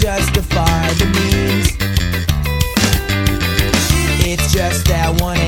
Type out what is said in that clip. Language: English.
justify the means. It's just that one.